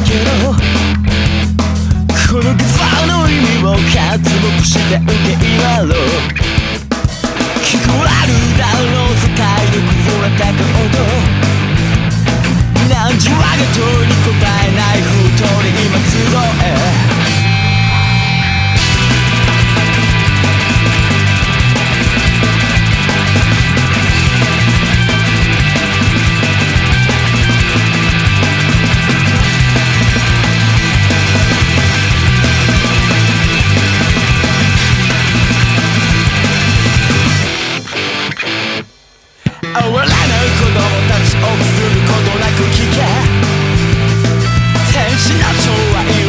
けどこの画像の意味を活目して受け入れろ。聞こえるだろう世界の崩れた音何十上がと子供たちすることなく聞け。天使な調愛を